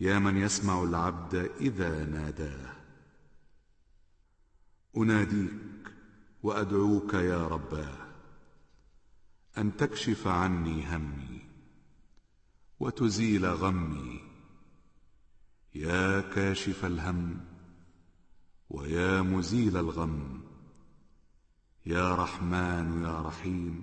يا من يسمع العبد إذا ناداه. أناديك وأدعوك يا رباه أن تكشف عني همي وتزيل غمي. يا كاشف الهم ويا مزيل الغم. يا رحمن يا رحيم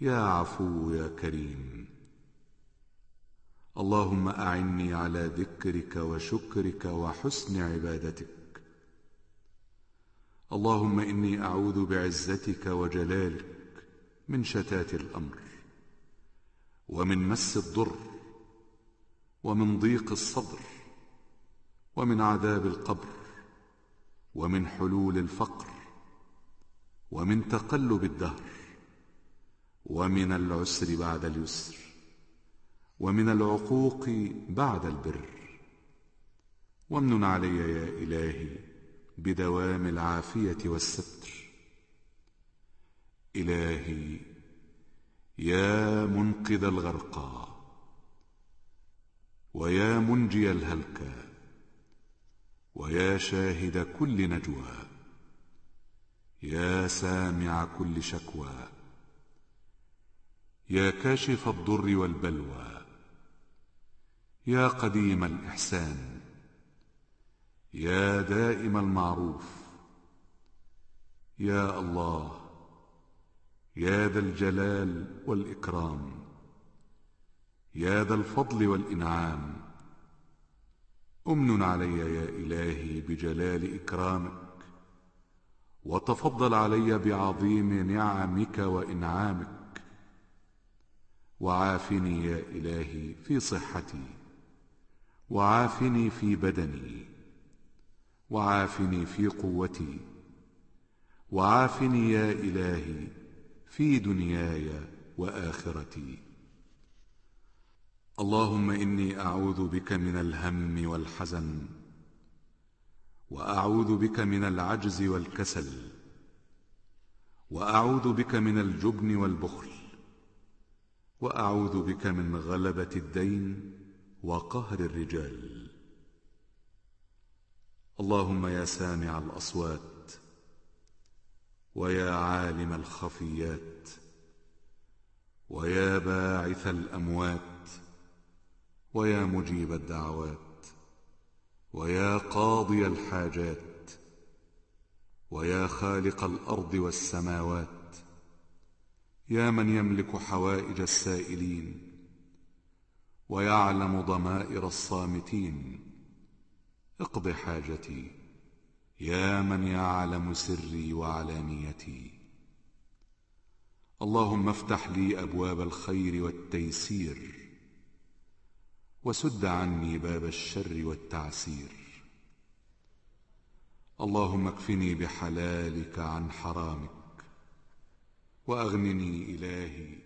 يا عفو يا كريم. اللهم أعني على ذكرك وشكرك وحسن عبادتك. اللهم إني أعوذ بعزتك وجلالك من شتات الأمر ومن مس الضر ومن ضيق الصدر ومن عذاب القبر ومن حلول الفقر ومن تقلب الدهر ومن العسر بعد اليسر. ومن العقوق بعد البر. وامنن علي يا إلهي بدوام العافية والستر. إلهي يا منقذ الغرقى ويا منجي الهلكى ويا شاهد كل نجوى. يا سامع كل شكوى. يا كاشف الضر والبلوى. يا قديم الإحسان يا دائم المعروف يا الله يا ذا الجلال والإكرام يا ذا الفضل والإنعام. أمن علي يا إلهي بجلال إكرامك وتفضل علي بعظيم نعمك وإنعامك. وعافني يا إلهي في صحتي. وعافني في بدني وعافني في قوتي وعافني يا إلهي في دنياي وآخرتي. اللهم إني أعوذ بك من الهم والحزن وأعوذ بك من العجز والكسل وأعوذ بك من الجبن والبخل وأعوذ بك من غلبة الدين وقهر الرجال. اللهم يا سامع الأصوات ويا عالم الخفيات ويا باعث الأموات ويا مجيب الدعوات ويا قاضي الحاجات ويا خالق الأرض والسماوات يا من يملك حوائج السائلين ويعلم ضمائر الصامتين. اقض حاجتي. يا من يعلم سري وعلانيتي. اللهم افتح لي أبواب الخير والتيسير. وسد عني باب الشر والتعسير. اللهم اكفني بحلالك عن حرامك. وأغنني إلهي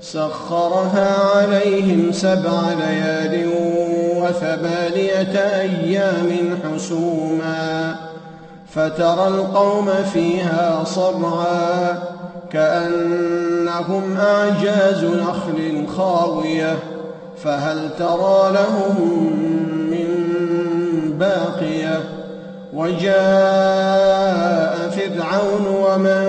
سخرها عليهم سبع ليال وثمانية أيام حسوما فترى القوم فيها صرعا كأنهم أعجاز نخل خاوية فهل ترى لهم من باقية وجاء فرعون ومن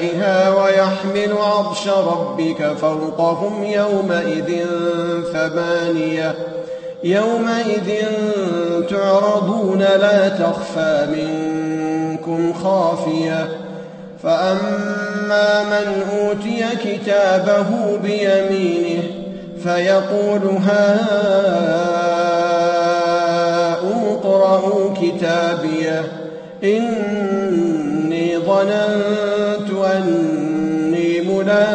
ويحمل عرش ربك فوقهم يومئذ ثمانية يومئذ تعرضون لا تخفى منكم خافية فأما من أوتي كتابه بيمينه فيقول هاؤم اقرءوا كتابيه إني ظننت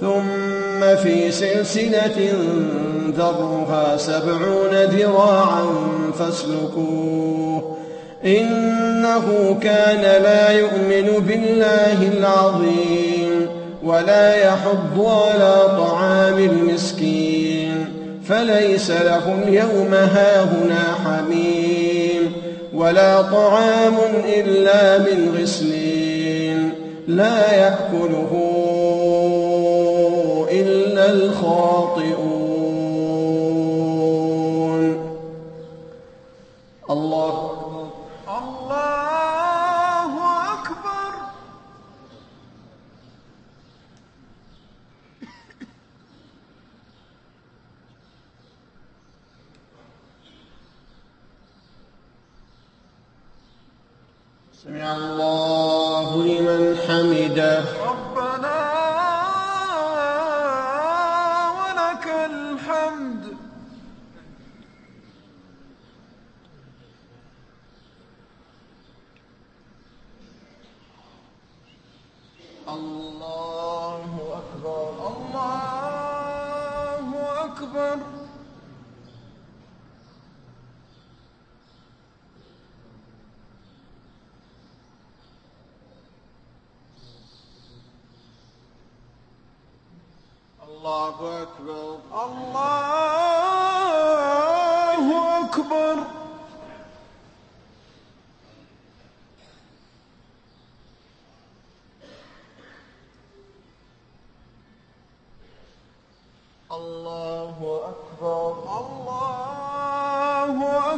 ثم في سلسلة ذرها سبعون ذراعا فاسلكوه. إنه كان لا يؤمن بالله العظيم ولا يحض على طعام المسكين. فليس له اليوم هاهنا حميم ولا طعام إلا من غسلين لا يأكله إلا الخاطئون. الله أكبر. الله أكبر. سمع الله لمن حمده. الله أكبر الله أكبر الله أكبر الله أكبر الله أكبر الله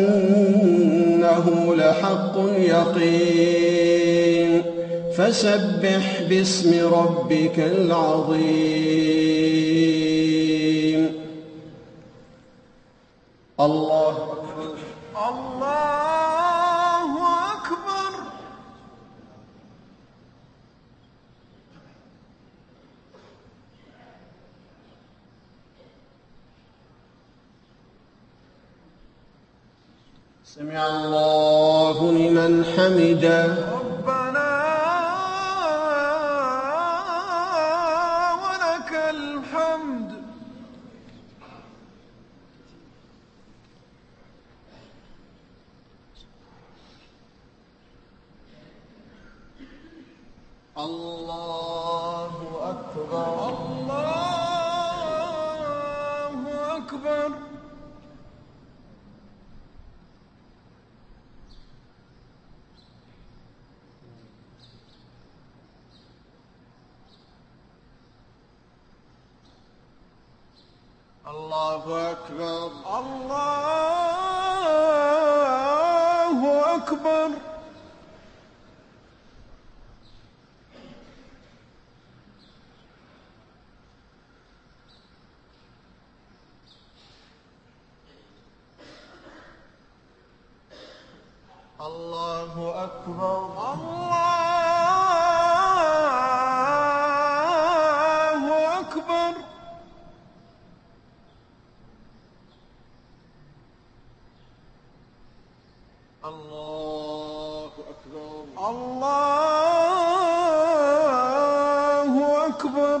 وإنه لحق يقين فسبح باسم ربك العظيم الله أكبر. الله أكبر سمع الله لمن حمده. الله أكبر. الله أكبر الله أكبر الله أكبر الله أكبر الله أكبر